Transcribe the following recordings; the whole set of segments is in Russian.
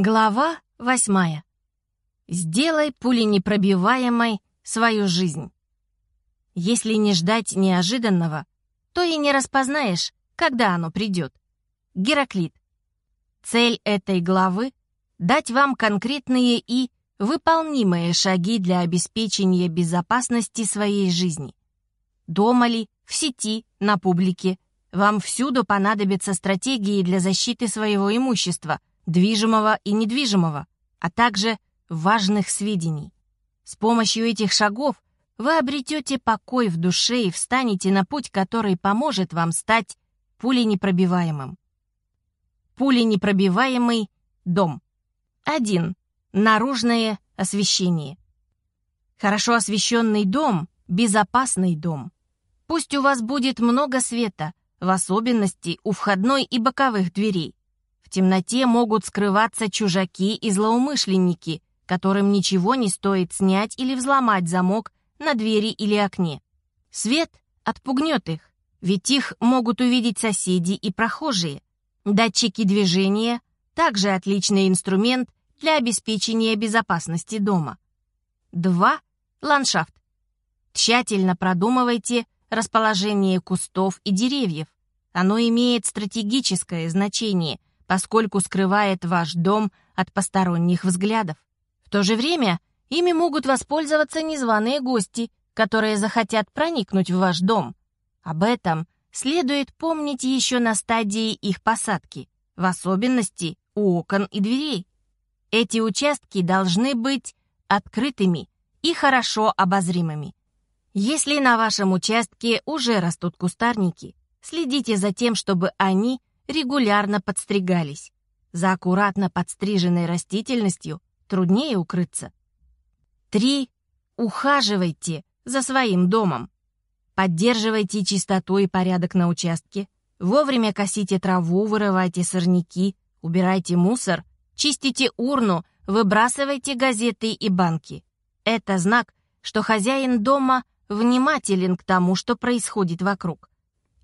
Глава восьмая. Сделай пуленепробиваемой свою жизнь. Если не ждать неожиданного, то и не распознаешь, когда оно придет. Гераклит. Цель этой главы — дать вам конкретные и выполнимые шаги для обеспечения безопасности своей жизни. Дома ли, в сети, на публике, вам всюду понадобятся стратегии для защиты своего имущества — движимого и недвижимого, а также важных сведений. С помощью этих шагов вы обретете покой в душе и встанете на путь, который поможет вам стать пуленепробиваемым. Пуленепробиваемый дом. 1. Наружное освещение. Хорошо освещенный дом – безопасный дом. Пусть у вас будет много света, в особенности у входной и боковых дверей. В темноте могут скрываться чужаки и злоумышленники, которым ничего не стоит снять или взломать замок на двери или окне. Свет отпугнет их, ведь их могут увидеть соседи и прохожие. Датчики движения – также отличный инструмент для обеспечения безопасности дома. 2. Ландшафт. Тщательно продумывайте расположение кустов и деревьев. Оно имеет стратегическое значение – поскольку скрывает ваш дом от посторонних взглядов. В то же время ими могут воспользоваться незваные гости, которые захотят проникнуть в ваш дом. Об этом следует помнить еще на стадии их посадки, в особенности у окон и дверей. Эти участки должны быть открытыми и хорошо обозримыми. Если на вашем участке уже растут кустарники, следите за тем, чтобы они регулярно подстригались. За аккуратно подстриженной растительностью труднее укрыться. 3. Ухаживайте за своим домом. Поддерживайте чистоту и порядок на участке. Вовремя косите траву, вырывайте сорняки, убирайте мусор, чистите урну, выбрасывайте газеты и банки. Это знак, что хозяин дома внимателен к тому, что происходит вокруг.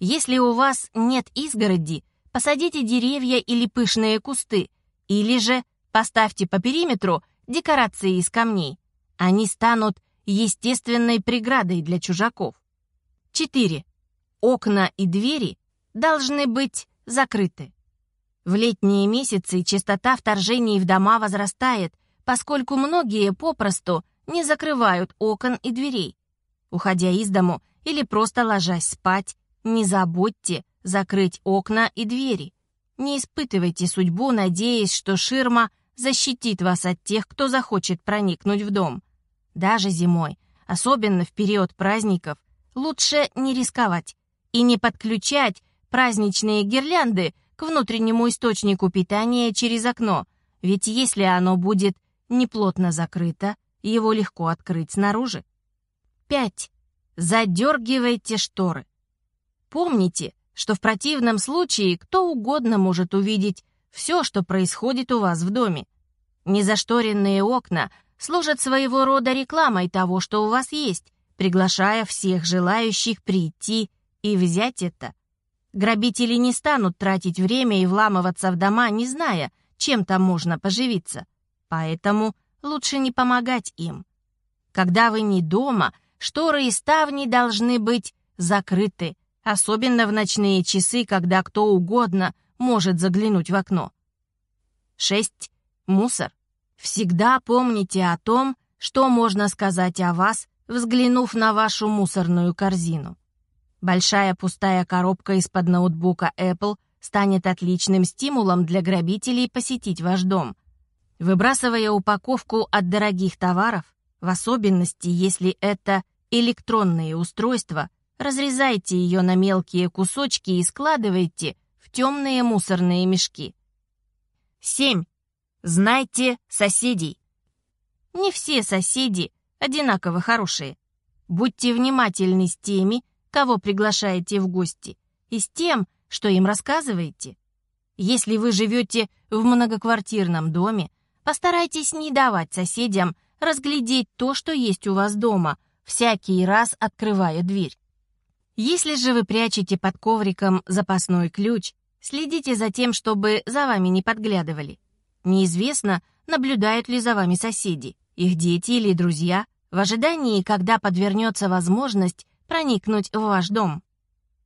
Если у вас нет изгороди, посадите деревья или пышные кусты, или же поставьте по периметру декорации из камней. Они станут естественной преградой для чужаков. 4. Окна и двери должны быть закрыты. В летние месяцы частота вторжений в дома возрастает, поскольку многие попросту не закрывают окон и дверей. Уходя из дому или просто ложась спать, не забудьте закрыть окна и двери. Не испытывайте судьбу, надеясь, что ширма защитит вас от тех, кто захочет проникнуть в дом. Даже зимой, особенно в период праздников, лучше не рисковать и не подключать праздничные гирлянды к внутреннему источнику питания через окно, ведь если оно будет неплотно закрыто, его легко открыть снаружи. 5. Задергивайте шторы. Помните, что в противном случае кто угодно может увидеть все, что происходит у вас в доме. Незашторенные окна служат своего рода рекламой того, что у вас есть, приглашая всех желающих прийти и взять это. Грабители не станут тратить время и вламываться в дома, не зная, чем там можно поживиться. Поэтому лучше не помогать им. Когда вы не дома, шторы и ставни должны быть закрыты, особенно в ночные часы, когда кто угодно может заглянуть в окно. 6. Мусор. Всегда помните о том, что можно сказать о вас, взглянув на вашу мусорную корзину. Большая пустая коробка из-под ноутбука Apple станет отличным стимулом для грабителей посетить ваш дом. Выбрасывая упаковку от дорогих товаров, в особенности, если это электронные устройства, Разрезайте ее на мелкие кусочки и складывайте в темные мусорные мешки. 7. Знайте соседей. Не все соседи одинаково хорошие. Будьте внимательны с теми, кого приглашаете в гости, и с тем, что им рассказываете. Если вы живете в многоквартирном доме, постарайтесь не давать соседям разглядеть то, что есть у вас дома, всякий раз открывая дверь. Если же вы прячете под ковриком запасной ключ, следите за тем, чтобы за вами не подглядывали. Неизвестно, наблюдают ли за вами соседи, их дети или друзья, в ожидании, когда подвернется возможность проникнуть в ваш дом.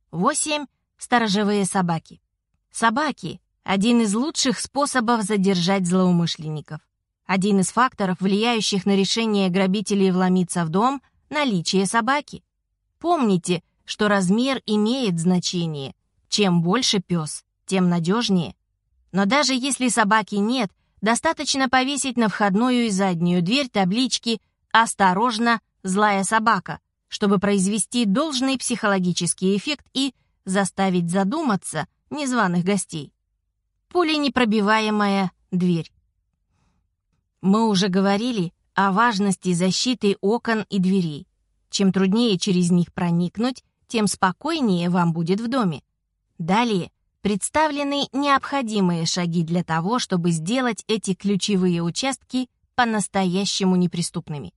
8. Сторожевые собаки. Собаки – один из лучших способов задержать злоумышленников. Один из факторов, влияющих на решение грабителей вломиться в дом – наличие собаки. Помните, что размер имеет значение. Чем больше пес, тем надежнее. Но даже если собаки нет, достаточно повесить на входную и заднюю дверь таблички «Осторожно, злая собака», чтобы произвести должный психологический эффект и заставить задуматься незваных гостей. Пуленепробиваемая дверь. Мы уже говорили о важности защиты окон и дверей. Чем труднее через них проникнуть, тем спокойнее вам будет в доме. Далее представлены необходимые шаги для того, чтобы сделать эти ключевые участки по-настоящему неприступными.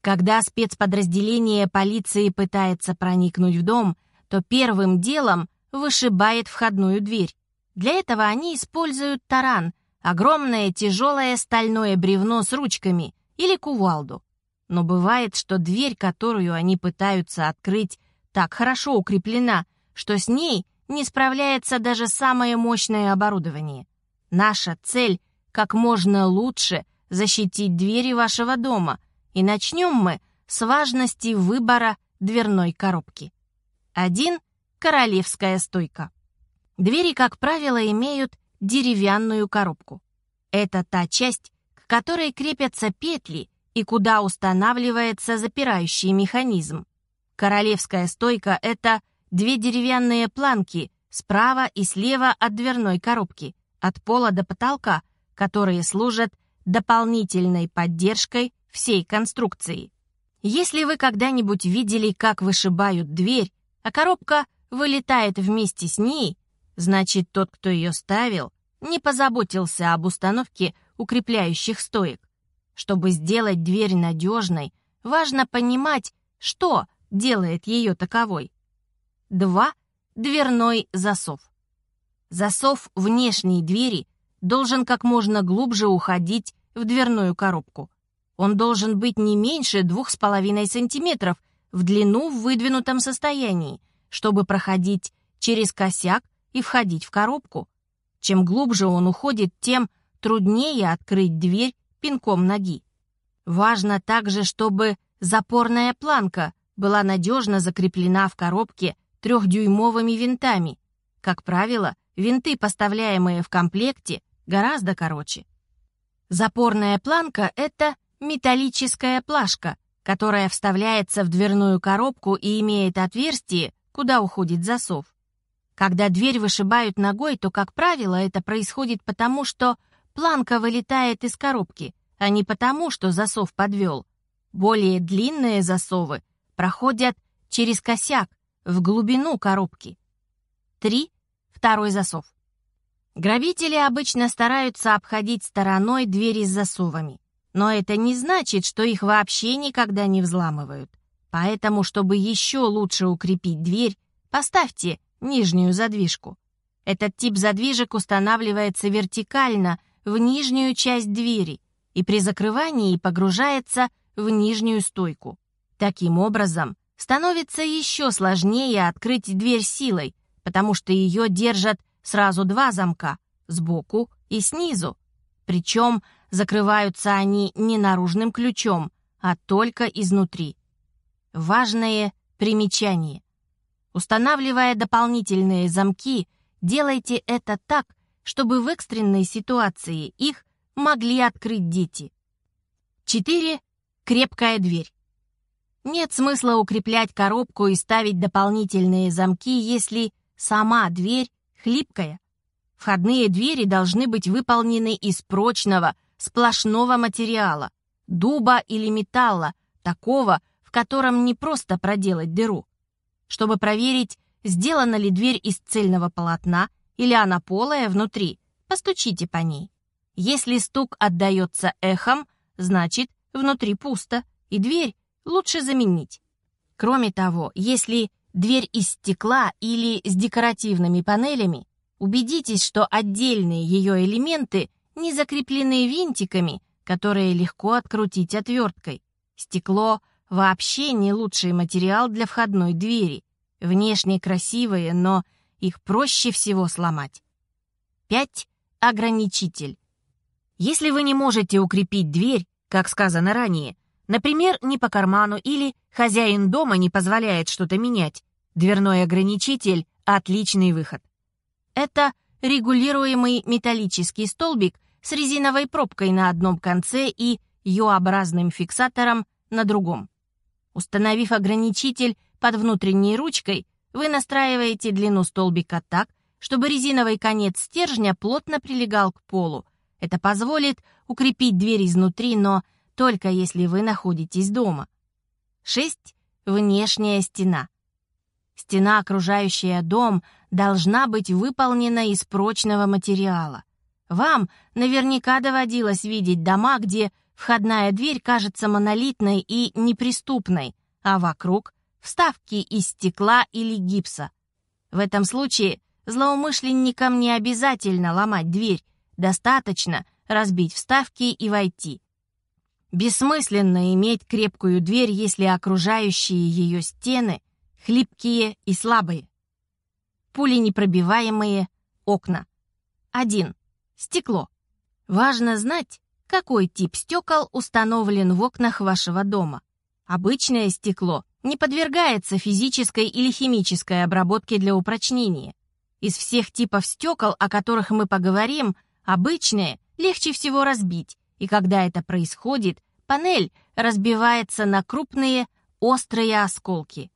Когда спецподразделение полиции пытается проникнуть в дом, то первым делом вышибает входную дверь. Для этого они используют таран, огромное тяжелое стальное бревно с ручками или кувалду. Но бывает, что дверь, которую они пытаются открыть, так хорошо укреплена, что с ней не справляется даже самое мощное оборудование. Наша цель — как можно лучше защитить двери вашего дома, и начнем мы с важности выбора дверной коробки. Один — королевская стойка. Двери, как правило, имеют деревянную коробку. Это та часть, к которой крепятся петли и куда устанавливается запирающий механизм. Королевская стойка — это две деревянные планки справа и слева от дверной коробки, от пола до потолка, которые служат дополнительной поддержкой всей конструкции. Если вы когда-нибудь видели, как вышибают дверь, а коробка вылетает вместе с ней, значит, тот, кто ее ставил, не позаботился об установке укрепляющих стоек. Чтобы сделать дверь надежной, важно понимать, что делает ее таковой. 2. Дверной засов. Засов внешней двери должен как можно глубже уходить в дверную коробку. Он должен быть не меньше 2,5 см в длину в выдвинутом состоянии, чтобы проходить через косяк и входить в коробку. Чем глубже он уходит, тем труднее открыть дверь пинком ноги. Важно также, чтобы запорная планка была надежно закреплена в коробке трехдюймовыми винтами. Как правило, винты, поставляемые в комплекте, гораздо короче. Запорная планка — это металлическая плашка, которая вставляется в дверную коробку и имеет отверстие, куда уходит засов. Когда дверь вышибают ногой, то, как правило, это происходит потому, что планка вылетает из коробки, а не потому, что засов подвел. Более длинные засовы проходят через косяк, в глубину коробки. 3. Второй засов. Грабители обычно стараются обходить стороной двери с засовами. Но это не значит, что их вообще никогда не взламывают. Поэтому, чтобы еще лучше укрепить дверь, поставьте нижнюю задвижку. Этот тип задвижек устанавливается вертикально в нижнюю часть двери и при закрывании погружается в нижнюю стойку. Таким образом, становится еще сложнее открыть дверь силой, потому что ее держат сразу два замка — сбоку и снизу. Причем закрываются они не наружным ключом, а только изнутри. Важное примечание. Устанавливая дополнительные замки, делайте это так, чтобы в экстренной ситуации их могли открыть дети. 4. Крепкая дверь. Нет смысла укреплять коробку и ставить дополнительные замки, если сама дверь хлипкая. Входные двери должны быть выполнены из прочного, сплошного материала, дуба или металла, такого, в котором не просто проделать дыру. Чтобы проверить, сделана ли дверь из цельного полотна или она полая внутри, постучите по ней. Если стук отдается эхом, значит, внутри пусто, и дверь лучше заменить. Кроме того, если дверь из стекла или с декоративными панелями, убедитесь, что отдельные ее элементы не закреплены винтиками, которые легко открутить отверткой. Стекло вообще не лучший материал для входной двери. Внешне красивые, но их проще всего сломать. 5. Ограничитель. Если вы не можете укрепить дверь, как сказано ранее, например, не по карману или хозяин дома не позволяет что-то менять, дверной ограничитель – отличный выход. Это регулируемый металлический столбик с резиновой пробкой на одном конце и Ю-образным фиксатором на другом. Установив ограничитель под внутренней ручкой, вы настраиваете длину столбика так, чтобы резиновый конец стержня плотно прилегал к полу. Это позволит укрепить дверь изнутри, но только если вы находитесь дома. 6. Внешняя стена. Стена, окружающая дом, должна быть выполнена из прочного материала. Вам наверняка доводилось видеть дома, где входная дверь кажется монолитной и неприступной, а вокруг — вставки из стекла или гипса. В этом случае злоумышленникам не обязательно ломать дверь, достаточно разбить вставки и войти. Бессмысленно иметь крепкую дверь, если окружающие ее стены хлипкие и слабые. Пуленепробиваемые окна. 1. Стекло. Важно знать, какой тип стекол установлен в окнах вашего дома. Обычное стекло не подвергается физической или химической обработке для упрочнения. Из всех типов стекол, о которых мы поговорим, обычное легче всего разбить, и когда это происходит, панель разбивается на крупные острые осколки.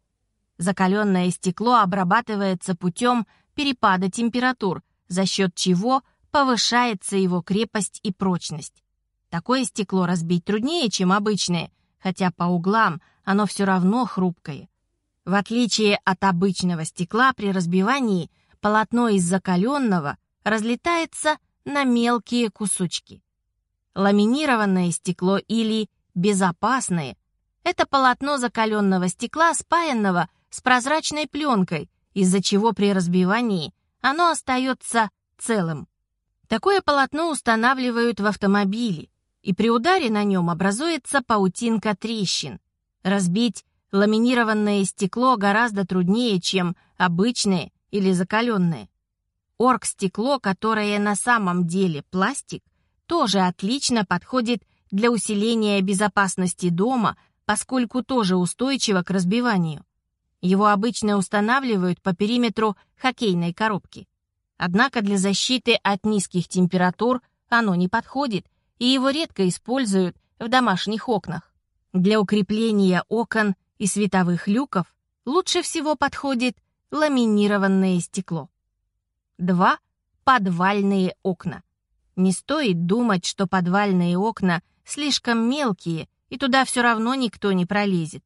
Закаленное стекло обрабатывается путем перепада температур, за счет чего повышается его крепость и прочность. Такое стекло разбить труднее, чем обычное, хотя по углам оно все равно хрупкое. В отличие от обычного стекла, при разбивании полотно из закаленного разлетается на мелкие кусочки. Ламинированное стекло или безопасное – это полотно закаленного стекла, спаянного с прозрачной пленкой, из-за чего при разбивании оно остается целым. Такое полотно устанавливают в автомобиле, и при ударе на нем образуется паутинка трещин. Разбить ламинированное стекло гораздо труднее, чем обычное или закаленное. Оргстекло, которое на самом деле пластик, тоже отлично подходит для усиления безопасности дома, поскольку тоже устойчиво к разбиванию. Его обычно устанавливают по периметру хоккейной коробки. Однако для защиты от низких температур оно не подходит, и его редко используют в домашних окнах. Для укрепления окон и световых люков лучше всего подходит ламинированное стекло. 2. Подвальные окна. Не стоит думать, что подвальные окна слишком мелкие, и туда все равно никто не пролезет.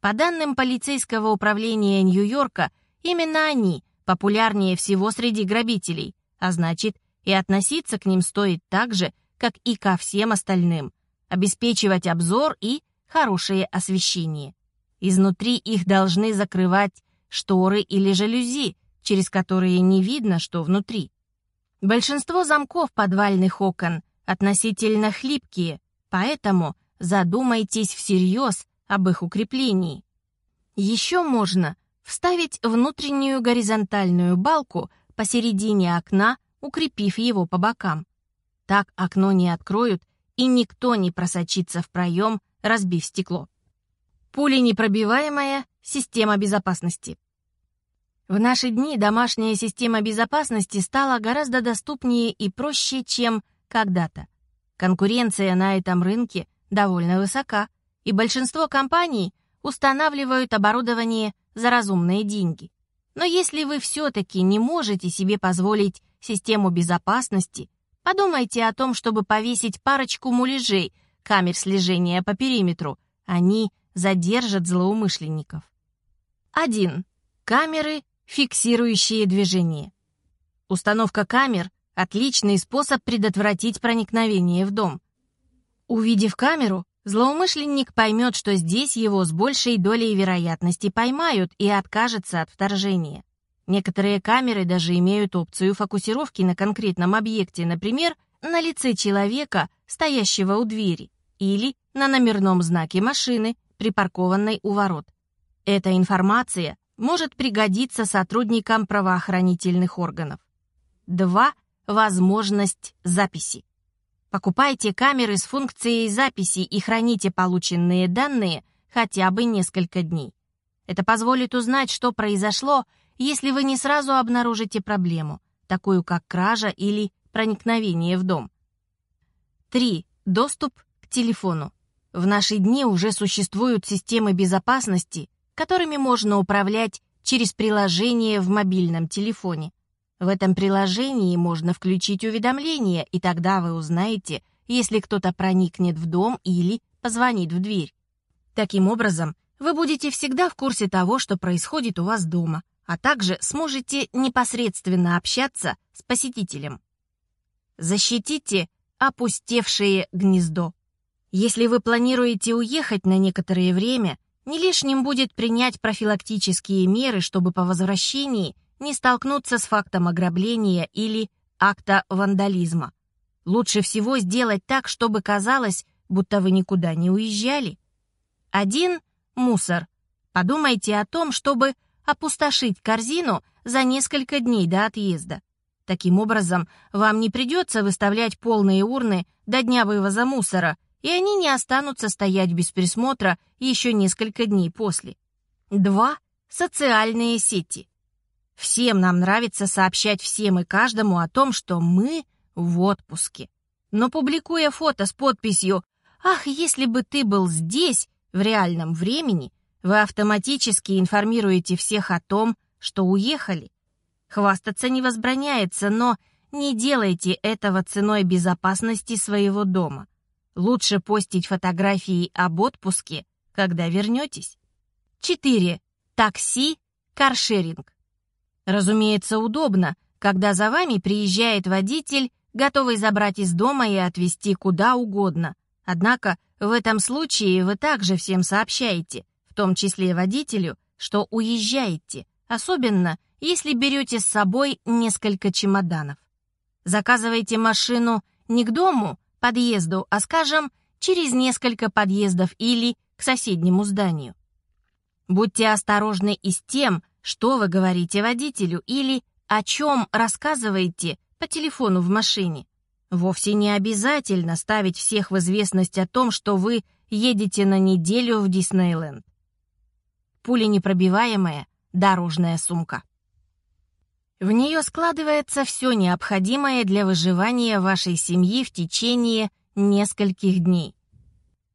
По данным полицейского управления Нью-Йорка, именно они популярнее всего среди грабителей, а значит, и относиться к ним стоит так же, как и ко всем остальным, обеспечивать обзор и хорошее освещение. Изнутри их должны закрывать шторы или жалюзи, через которые не видно, что внутри. Большинство замков подвальных окон относительно хлипкие, поэтому задумайтесь всерьез об их укреплении. Еще можно вставить внутреннюю горизонтальную балку посередине окна, укрепив его по бокам. Так окно не откроют, и никто не просочится в проем, разбив стекло. Пуленепробиваемая система безопасности. В наши дни домашняя система безопасности стала гораздо доступнее и проще, чем когда-то. Конкуренция на этом рынке довольно высока, и большинство компаний устанавливают оборудование за разумные деньги. Но если вы все-таки не можете себе позволить систему безопасности, подумайте о том, чтобы повесить парочку муляжей, камер слежения по периметру. Они задержат злоумышленников. 1. Камеры, фиксирующие движение. Установка камер – отличный способ предотвратить проникновение в дом. Увидев камеру, Злоумышленник поймет, что здесь его с большей долей вероятности поймают и откажется от вторжения. Некоторые камеры даже имеют опцию фокусировки на конкретном объекте, например, на лице человека, стоящего у двери, или на номерном знаке машины, припаркованной у ворот. Эта информация может пригодиться сотрудникам правоохранительных органов. 2. Возможность записи. Покупайте камеры с функцией записи и храните полученные данные хотя бы несколько дней. Это позволит узнать, что произошло, если вы не сразу обнаружите проблему, такую как кража или проникновение в дом. 3. Доступ к телефону. В наши дни уже существуют системы безопасности, которыми можно управлять через приложение в мобильном телефоне. В этом приложении можно включить уведомления, и тогда вы узнаете, если кто-то проникнет в дом или позвонит в дверь. Таким образом, вы будете всегда в курсе того, что происходит у вас дома, а также сможете непосредственно общаться с посетителем. Защитите опустевшее гнездо. Если вы планируете уехать на некоторое время, не лишним будет принять профилактические меры, чтобы по возвращении не столкнуться с фактом ограбления или акта вандализма. Лучше всего сделать так, чтобы казалось, будто вы никуда не уезжали. Один мусор. Подумайте о том, чтобы опустошить корзину за несколько дней до отъезда. Таким образом, вам не придется выставлять полные урны до дня вывоза мусора, и они не останутся стоять без присмотра еще несколько дней после. 2. Социальные сети. Всем нам нравится сообщать всем и каждому о том, что мы в отпуске. Но публикуя фото с подписью «Ах, если бы ты был здесь», в реальном времени вы автоматически информируете всех о том, что уехали. Хвастаться не возбраняется, но не делайте этого ценой безопасности своего дома. Лучше постить фотографии об отпуске, когда вернетесь. 4. Такси, каршеринг. Разумеется, удобно, когда за вами приезжает водитель, готовый забрать из дома и отвезти куда угодно. Однако в этом случае вы также всем сообщаете, в том числе водителю, что уезжаете, особенно если берете с собой несколько чемоданов. Заказывайте машину не к дому, подъезду, а, скажем, через несколько подъездов или к соседнему зданию. Будьте осторожны и с тем, что вы говорите водителю или о чем рассказываете по телефону в машине. Вовсе не обязательно ставить всех в известность о том, что вы едете на неделю в Диснейленд. Пуленепробиваемая дорожная сумка. В нее складывается все необходимое для выживания вашей семьи в течение нескольких дней.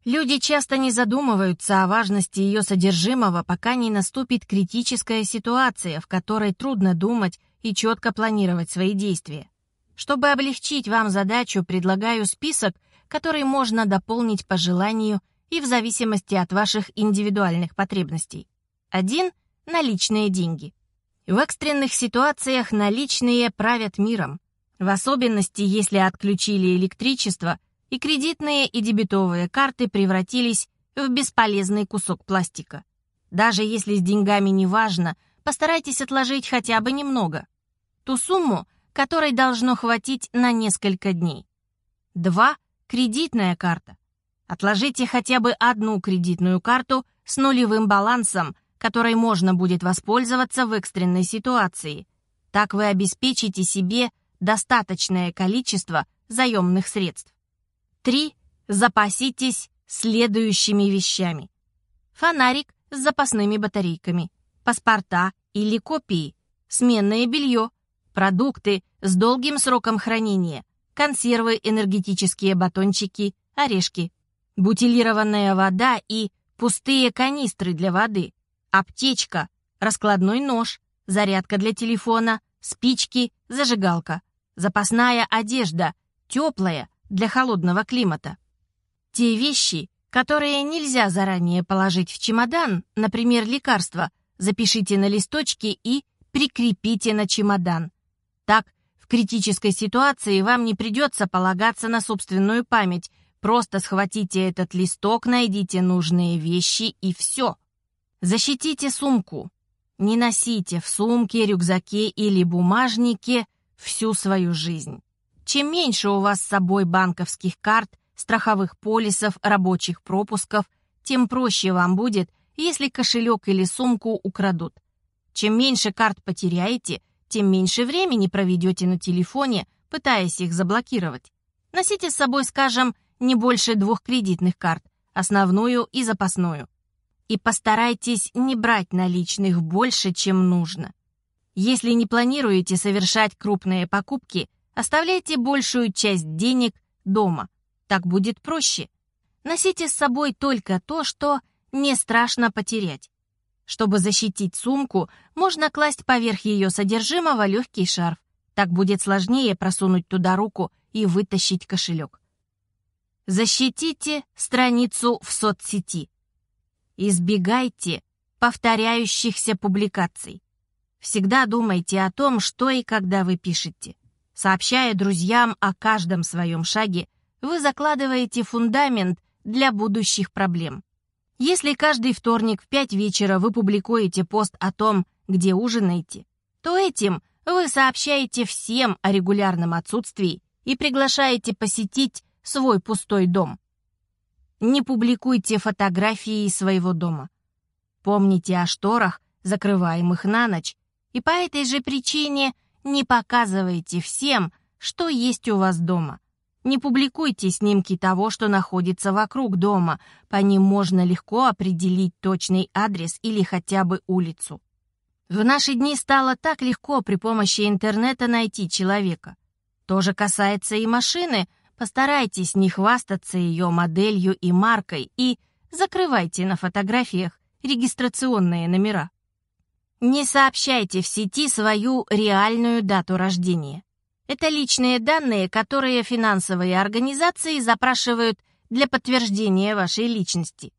Люди часто не задумываются о важности ее содержимого, пока не наступит критическая ситуация, в которой трудно думать и четко планировать свои действия. Чтобы облегчить вам задачу, предлагаю список, который можно дополнить по желанию и в зависимости от ваших индивидуальных потребностей. Один – наличные деньги. В экстренных ситуациях наличные правят миром, в особенности, если отключили электричество и кредитные и дебетовые карты превратились в бесполезный кусок пластика. Даже если с деньгами не важно, постарайтесь отложить хотя бы немного. Ту сумму, которой должно хватить на несколько дней. Два – кредитная карта. Отложите хотя бы одну кредитную карту с нулевым балансом, которой можно будет воспользоваться в экстренной ситуации. Так вы обеспечите себе достаточное количество заемных средств. Три Запаситесь следующими вещами. Фонарик с запасными батарейками, паспорта или копии, сменное белье – продукты с долгим сроком хранения, консервы, энергетические батончики, орешки, бутилированная вода и пустые канистры для воды, аптечка, раскладной нож, зарядка для телефона, спички, зажигалка, запасная одежда, теплая для холодного климата. Те вещи, которые нельзя заранее положить в чемодан, например, лекарства, запишите на листочке и прикрепите на чемодан. Так, в критической ситуации вам не придется полагаться на собственную память. Просто схватите этот листок, найдите нужные вещи и все. Защитите сумку. Не носите в сумке, рюкзаке или бумажнике всю свою жизнь. Чем меньше у вас с собой банковских карт, страховых полисов, рабочих пропусков, тем проще вам будет, если кошелек или сумку украдут. Чем меньше карт потеряете, тем меньше времени проведете на телефоне, пытаясь их заблокировать. Носите с собой, скажем, не больше двух кредитных карт, основную и запасную. И постарайтесь не брать наличных больше, чем нужно. Если не планируете совершать крупные покупки, оставляйте большую часть денег дома. Так будет проще. Носите с собой только то, что не страшно потерять. Чтобы защитить сумку, можно класть поверх ее содержимого легкий шарф. Так будет сложнее просунуть туда руку и вытащить кошелек. Защитите страницу в соцсети. Избегайте повторяющихся публикаций. Всегда думайте о том, что и когда вы пишете. Сообщая друзьям о каждом своем шаге, вы закладываете фундамент для будущих проблем. Если каждый вторник в 5 вечера вы публикуете пост о том, где ужинаете, то этим вы сообщаете всем о регулярном отсутствии и приглашаете посетить свой пустой дом. Не публикуйте фотографии своего дома. Помните о шторах, закрываемых на ночь, и по этой же причине не показывайте всем, что есть у вас дома. Не публикуйте снимки того, что находится вокруг дома, по ним можно легко определить точный адрес или хотя бы улицу. В наши дни стало так легко при помощи интернета найти человека. То же касается и машины, постарайтесь не хвастаться ее моделью и маркой и закрывайте на фотографиях регистрационные номера. Не сообщайте в сети свою реальную дату рождения. Это личные данные, которые финансовые организации запрашивают для подтверждения вашей личности.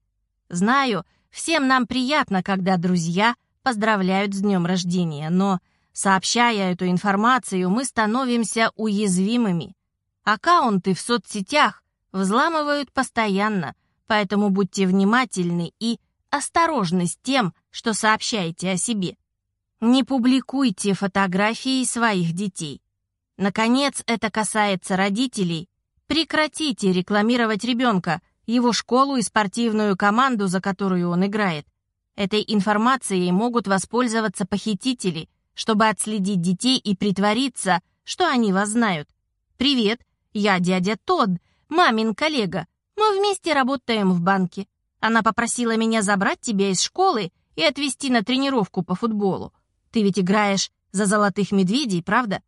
Знаю, всем нам приятно, когда друзья поздравляют с днем рождения, но, сообщая эту информацию, мы становимся уязвимыми. Аккаунты в соцсетях взламывают постоянно, поэтому будьте внимательны и осторожны с тем, что сообщаете о себе. Не публикуйте фотографии своих детей. Наконец, это касается родителей. Прекратите рекламировать ребенка, его школу и спортивную команду, за которую он играет. Этой информацией могут воспользоваться похитители, чтобы отследить детей и притвориться, что они вас знают. «Привет, я дядя Тодд, мамин коллега. Мы вместе работаем в банке. Она попросила меня забрать тебя из школы и отвезти на тренировку по футболу. Ты ведь играешь за золотых медведей, правда?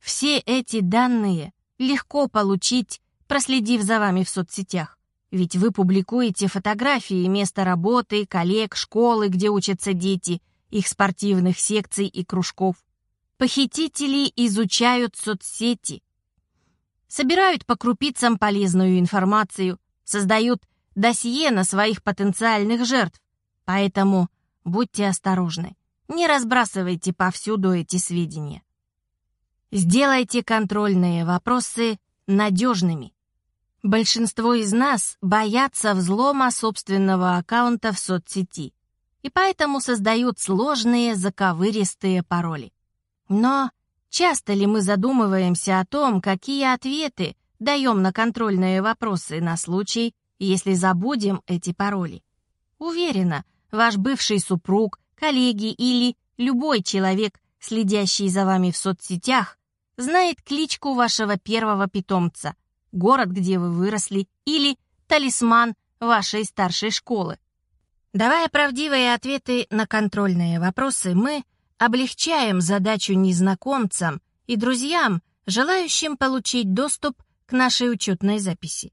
Все эти данные легко получить, проследив за вами в соцсетях. Ведь вы публикуете фотографии места работы, коллег, школы, где учатся дети, их спортивных секций и кружков. Похитители изучают соцсети, собирают по крупицам полезную информацию, создают досье на своих потенциальных жертв. Поэтому будьте осторожны. Не разбрасывайте повсюду эти сведения. Сделайте контрольные вопросы надежными. Большинство из нас боятся взлома собственного аккаунта в соцсети и поэтому создают сложные заковыристые пароли. Но часто ли мы задумываемся о том, какие ответы даем на контрольные вопросы на случай, если забудем эти пароли. Уверена, ваш бывший супруг, коллеги или любой человек, следящий за вами в соцсетях, знает кличку вашего первого питомца, город, где вы выросли, или талисман вашей старшей школы. Давая правдивые ответы на контрольные вопросы, мы облегчаем задачу незнакомцам и друзьям, желающим получить доступ к нашей учетной записи.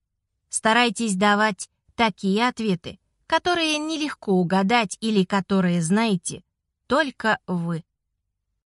Старайтесь давать такие ответы, которые нелегко угадать или которые знаете только вы.